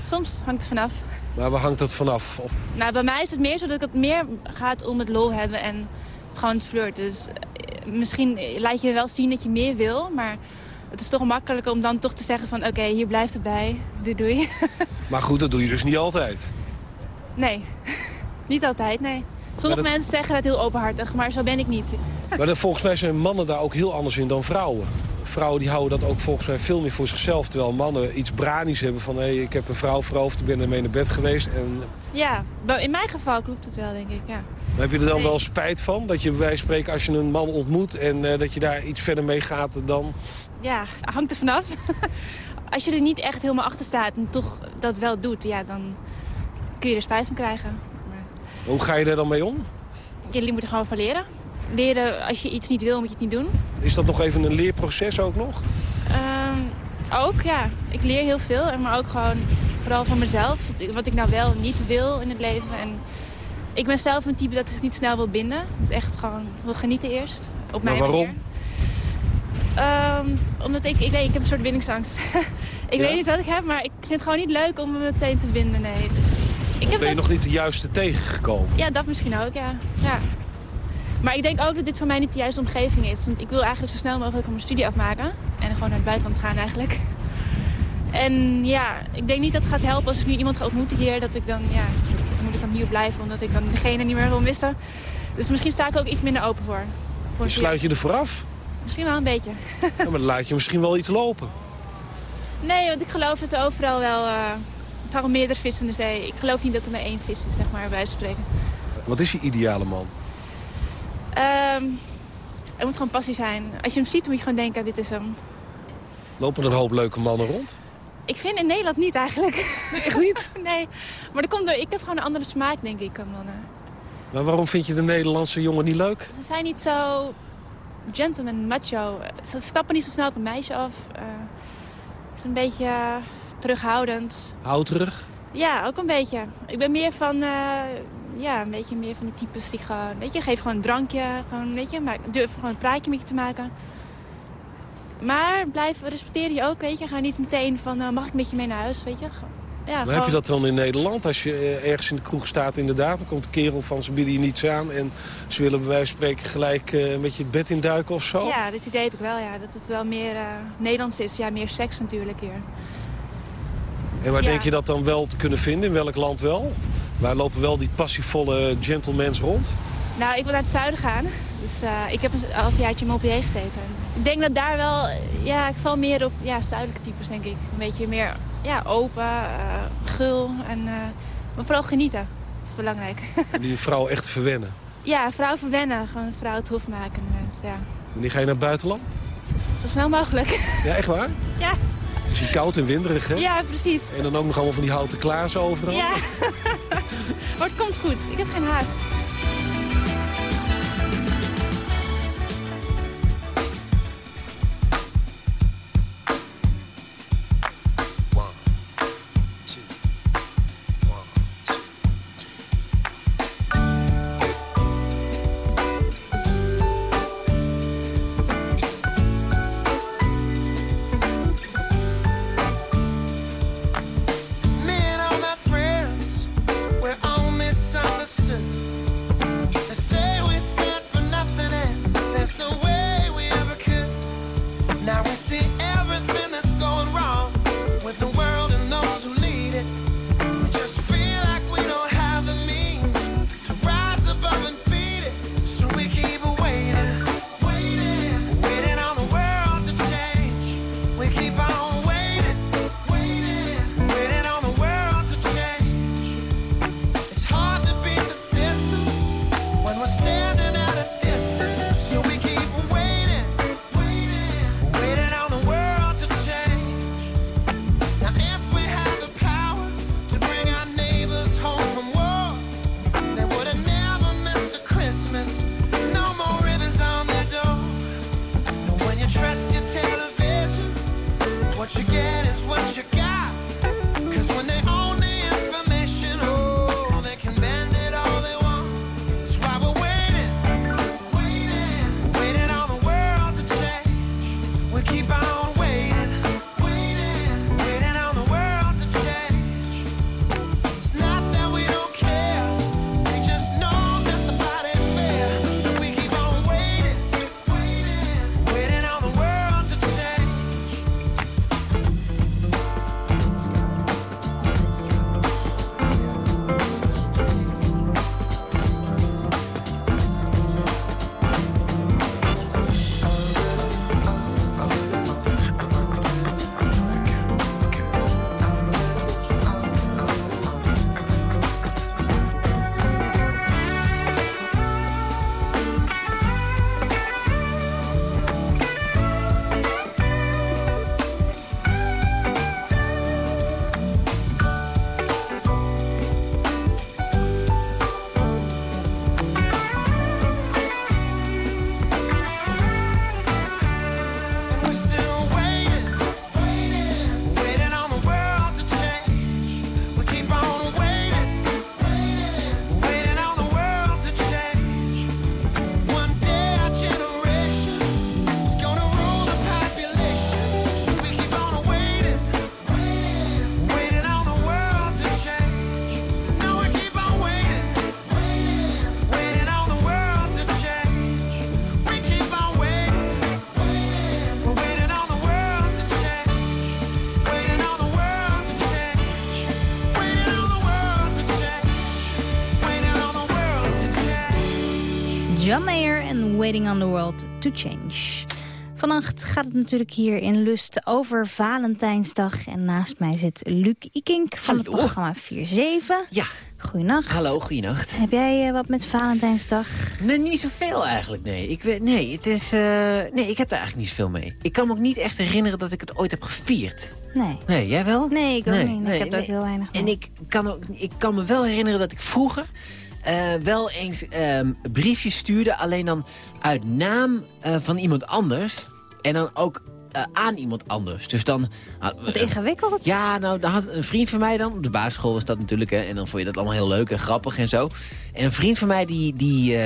soms hangt het vanaf. Maar waar hangt dat vanaf? Of, Nou, bij mij is het meer zo dat het meer gaat om het lol hebben en het gewoon het flirten. Dus eh, misschien laat je wel zien dat je meer wil, maar het is toch makkelijker om dan toch te zeggen van oké, hier blijft het bij. Doei doei. maar goed, dat doe je dus niet altijd. nee, niet altijd, nee. Sommige dat- mensen zeggen dat heel openhartig, maar zo ben ik niet. Maar dan, volgens mij zijn mannen daar ook heel anders in dan vrouwen. vrouwen die houden dat ook volgens mij veel meer voor zichzelf. Terwijl mannen iets branisch hebben van... hé, ik heb een vrouw veroverd, ik ben ermee naar bed geweest. En Ja, maar in mijn geval klopt het wel, denk ik, ja. heb je er dan wel spijt van? Dat je bij spreken als je een man ontmoet... en eh, dat je daar iets verder mee gaat dan... Ja, hangt er vanaf. Als je er niet echt helemaal achter staat en toch dat wel doet, ja, dan kun je er spijt van krijgen. Hoe ga je daar dan mee om? Jullie moeten gewoon van leren. Leren, als je iets niet wil, moet je het niet doen. Is dat nog even een leerproces ook nog? Ehm, ook, ja. Ik leer heel veel, en maar ook gewoon vooral van mezelf. Wat ik nou wel niet wil in het leven. En ik ben zelf een type dat zich niet snel wil binden. Dus echt gewoon wil genieten eerst. Op Maar mijn waarom? manier. Ehm, omdat ik, ik weet, ik heb een soort bindingsangst. ik Ja? weet niet wat ik heb, maar ik vind het gewoon niet leuk om me meteen te binden. Nee. Ik heb ben je dat- nog niet de juiste tegengekomen? Ja, dat misschien ook, ja. ja. Maar ik denk ook dat dit voor mij niet de juiste omgeving is. Want ik wil eigenlijk zo snel mogelijk mijn studie afmaken. En gewoon naar het buitenland gaan eigenlijk. En ja, ik denk niet dat het gaat helpen als ik nu iemand ga ontmoeten hier. Dat ik dan, ja, dan moet ik dan hier blijven. Omdat ik dan degene niet meer wil missen. Dus misschien sta ik ook iets minder open voor. voor een Sluit je er vooraf? Misschien wel een beetje. Ja, maar dan laat je misschien wel iets lopen. Nee, want ik geloof dat er overal wel... eh vooral meerdere vissen in de zee. Ik geloof niet dat er maar één vis is, zeg maar, bij spreken. Wat is je ideale man? Ehm er moet gewoon passie zijn. Als je hem ziet, moet je gewoon denken, dit is hem. Lopen er een hoop leuke mannen rond? Ik vind in Nederland niet eigenlijk. Nee, echt niet? nee, maar dat komt door, ik heb gewoon een andere smaak, denk ik, aan mannen. Maar waarom vind je de Nederlandse jongen niet leuk? Ze zijn niet zo gentleman, macho. Ze stappen niet zo snel op een meisje af. Ze is een beetje eh, terughoudend. Houterig? Ja, ook een beetje. Ik ben meer van, eh, ja, een beetje meer van die types die gewoon, weet je, geef gewoon een drankje, gewoon, weet je, maar durf gewoon een praatje met je te maken. Maar blijf, respecteer je ook, weet je. Ga niet meteen van, eh, mag ik met je mee naar huis, weet je. Maar gewoon- heb je dat dan in Nederland? Als je eh, ergens in de kroeg staat inderdaad, dan komt een kerel van ze bieden je niets aan... en ze willen bij wijze van spreken gelijk eh, met je het bed induiken of zo? Ja, dit idee heb ik wel, ja. Dat het wel meer eh, Nederlands is. Ja, meer seks natuurlijk hier. En waar Ja. denk je dat dan wel te kunnen vinden? In welk land wel? Waar lopen wel die passievolle gentlemans rond? Nou, ik wil naar het zuiden gaan. Dus ik heb een halfjaartje in Montpellier gezeten. Ik denk dat daar wel, ja, ik val meer op ja, zuidelijke types, denk ik. Een beetje meer ja, open, eh, gul en eh, maar vooral genieten. Dat is belangrijk. Om die vrouw echt verwennen. ja, vrouw verwennen, gewoon een vrouw het hof maken. Ja. Wanneer ga je naar het buitenland? Zo snel mogelijk. Ja, echt waar? ja. Het is hier koud en winderig, hè? ja, precies. En dan ook nog allemaal van die houten klaarzen overal. Ja. maar het komt goed. Ik heb geen haast. Waiting on the World to Change. Vannacht gaat het natuurlijk hier in Lust over Valentijnsdag. En naast mij zit Luc Ikink van het programma 4-7. Ja. Goedenacht. Hallo, goeienacht. Heb jij eh, wat met Valentijnsdag? Nee, niet zoveel eigenlijk, nee. Ik, weet- nee, het is, eh, nee, ik heb daar eigenlijk niet zoveel mee. Ik kan me ook niet echt herinneren dat ik het ooit heb gevierd. Nee. Nee, jij wel? Nee, ik ook Nee, niet. nee, ik heb er ook heel weinig En ik kan, ook, ik kan me wel herinneren dat ik vroeger eh, wel eens ehm, briefjes stuurde... alleen dan uit naam eh, van iemand anders... en dan ook eh, aan iemand anders. Dus dan... Wat ingewikkeld. Ja, nou, daar had een vriend van mij dan... op de basisschool was dat natuurlijk, hè, en dan vond je dat allemaal heel leuk en grappig en zo. En een vriend van mij, die, die,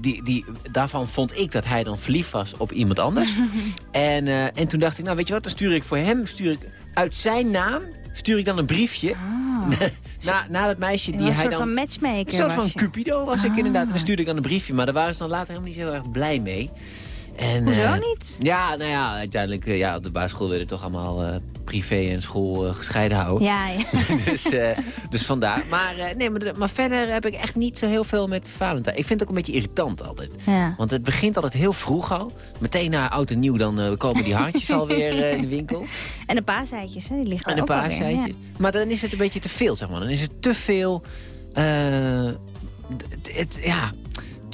die, die, daarvan vond ik dat hij dan verliefd was op iemand anders. en, en toen dacht ik, nou weet je wat, dan stuur ik voor hem... stuur ik uit zijn naam stuur ik dan een briefje... Na, na dat meisje Je die hij een dan... soort van matchmaker Een soort van. Cupido was ik Ah. inderdaad. En dan stuurde ik dan een briefje, maar daar waren ze dan later helemaal niet zo erg blij mee. En, Hoezo eh, niet? Ja, nou ja, uiteindelijk eh, ja, op de basisschool werden toch allemaal eh, privé en school eh, gescheiden houden. Ja, ja. dus, eh, dus vandaar. Maar, eh, nee, maar, maar verder heb ik echt niet zo heel veel met Valentijn. Ik vind het ook een beetje irritant altijd. Ja. Want het begint altijd heel vroeg al. Meteen na oud en nieuw dan komen die hartjes alweer in de winkel. En de paaseitjes, hè, die liggen En een paar zijtjes. ja. Maar dan is het een beetje te veel, zeg maar. Dan is het te veel... het, ja,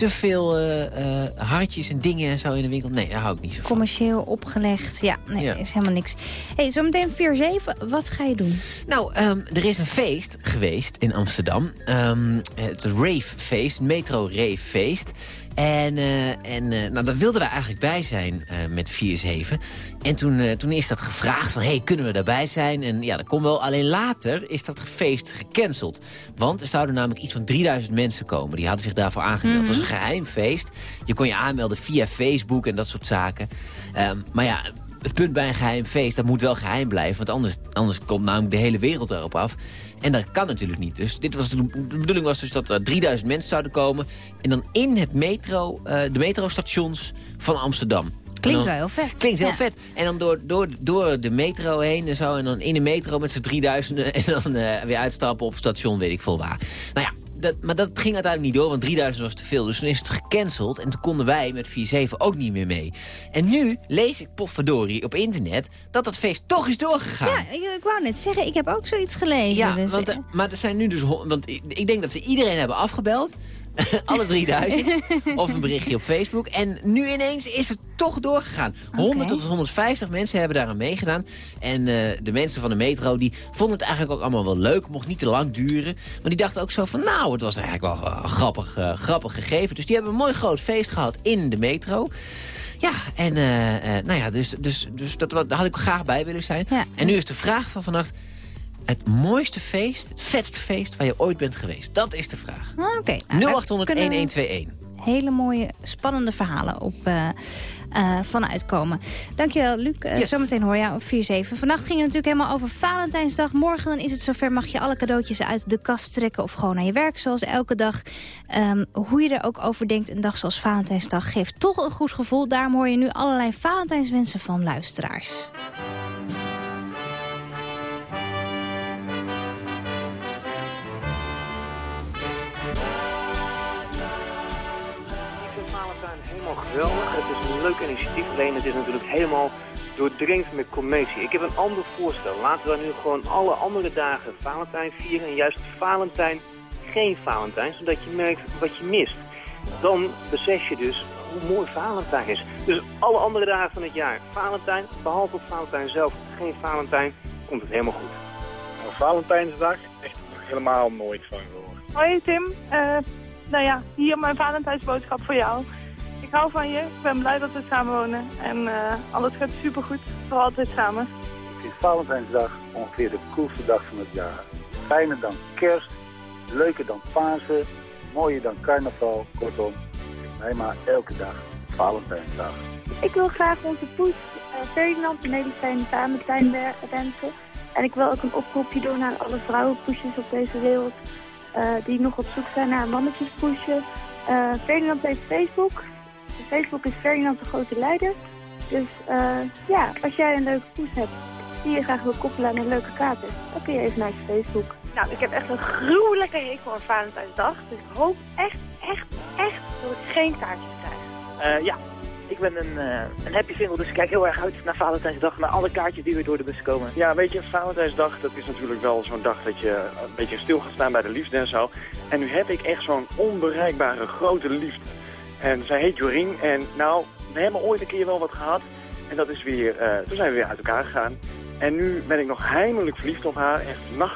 te veel eh, eh, hartjes en dingen en zo in de winkel. Nee, daar hou ik niet zo van. Commercieel opgelegd. Ja, nee, Ja. is helemaal niks. hey, zometeen 4-7. Wat ga je doen? Nou, ehm, er is een feest geweest in Amsterdam. Ehm, het Rave-feest, Metro Rave-feest. En, eh, en eh, nou, daar wilden we eigenlijk bij zijn eh, met 4-7. En toen, toen is dat gevraagd van, hey, kunnen we daarbij zijn? En ja, dat kon wel. Alleen later is dat feest gecanceld. Want er zouden namelijk iets van 3000 mensen komen. Die hadden zich daarvoor aangemeld. Het was een geheim feest. Je kon je aanmelden via Facebook en dat soort zaken. Ehm, maar ja, het punt bij een geheim feest, dat moet wel geheim blijven. Want anders, anders komt namelijk de hele wereld erop af. En dat kan natuurlijk niet. Dus dit was de, de bedoeling was dus dat er 3000 mensen zouden komen. En dan in het metro, eh, de metrostations van Amsterdam. Klinkt dan- wel heel vet. Klinkt heel Ja. vet. En dan door, door, door de metro heen en zo. En dan in de metro met z'n 3000 en dan eh, weer uitstappen op station, weet ik veel waar. Nou ja, dat, maar dat ging uiteindelijk niet door, want 3000 was te veel. Dus toen is het gecanceld en toen konden wij met 4-7 ook niet meer mee. En nu lees ik potverdorie op internet dat dat feest toch is doorgegaan. Ja, ik, ik wou net zeggen, ik heb ook zoiets gelezen. Ja, dus, want, eh, maar er zijn nu dus... Want ik, ik denk dat ze iedereen hebben afgebeld. Alle 3000. of een berichtje op Facebook. En nu ineens is het toch doorgegaan. 100 tot 150 mensen hebben daaraan meegedaan. En eh, de mensen van de metro die vonden het eigenlijk ook allemaal wel leuk. Mocht niet te lang duren. Maar die dachten ook zo van... Nou, het was eigenlijk wel eh, grappig, eh, grappig gegeven. Dus die hebben een mooi groot feest gehad in de metro. Ja, en nou ja, dus, dus, dus dat, daar had ik graag bij willen zijn. En nu is de vraag van vannacht... Het mooiste feest, het vetste feest waar je ooit bent geweest. Dat is de vraag. Ah, Oké. nou, daar 0800 kunnen 1121. Hele mooie, spannende verhalen op eh eh, vanuit komen. Dankjewel, Luc. Eh, Yes. Zometeen hoor je op 4-7. Vannacht ging het natuurlijk helemaal over Valentijnsdag. Morgen dan is het zover, mag je alle cadeautjes uit de kast trekken... of gewoon naar je werk, zoals elke dag. Ehm, hoe je er ook over denkt, een dag zoals Valentijnsdag... geeft toch een goed gevoel. Daarom hoor je nu allerlei Valentijnswensen van luisteraars. Geweldig. Het is een leuk initiatief, alleen het is natuurlijk helemaal doordrenkt met commercie. Ik heb een ander voorstel. Laten we nu gewoon alle andere dagen Valentijn vieren en juist Valentijn geen Valentijn, zodat je merkt wat je mist. Dan besef je dus hoe mooi Valentijn is. Dus alle andere dagen van het jaar Valentijn, behalve op Valentijn zelf geen Valentijn, komt het helemaal goed. Valentijnsdag, echt helemaal nooit van gehoord. Hoi Tim, Eh, nou ja, hier mijn Valentijnsboodschap voor jou. Ik hou van je, ik ben blij dat we samen wonen en eh, alles gaat supergoed, voor altijd samen. Ik vind Valentijnsdag ongeveer de coolste dag van het jaar. Fijner dan kerst, leuker dan Pasen, mooier dan carnaval. Kortom, mij maar elke dag Valentijnsdag. Ik wil graag onze poes eh, Ferdinand een hele fijne Valentijn we- wensen. En ik wil ook een oproepje doen aan alle vrouwenpoesjes op deze wereld... eh, die nog op zoek zijn naar een mannetjespoesje. Eh, Ferdinand heeft Facebook. Facebook is Ferdinand de Grote Leider. Dus eh, ja, als jij een leuke poes hebt die je graag wil koppelen aan een leuke kater... dan kun je even naar je Facebook. Nou, ik heb echt een gruwelijke hekel aan Valentijnsdag. Dus ik hoop echt, echt, echt dat ik geen kaartjes krijg. Eh, ja, ik ben een, eh, een happy single, dus ik kijk heel erg uit naar Valentijnsdag, naar alle kaartjes die weer door de bus komen. Ja, weet je, Valentijnsdag, dat is natuurlijk wel zo'n dag dat je een beetje stil gaat staan bij de liefde en zo. En nu heb ik echt zo'n onbereikbare grote liefde. En zij heet Jorien en nou, we hebben ooit een keer wel wat gehad. En dat is weer, eh, toen zijn we weer uit elkaar gegaan. En nu ben ik nog heimelijk verliefd op haar, echt nacht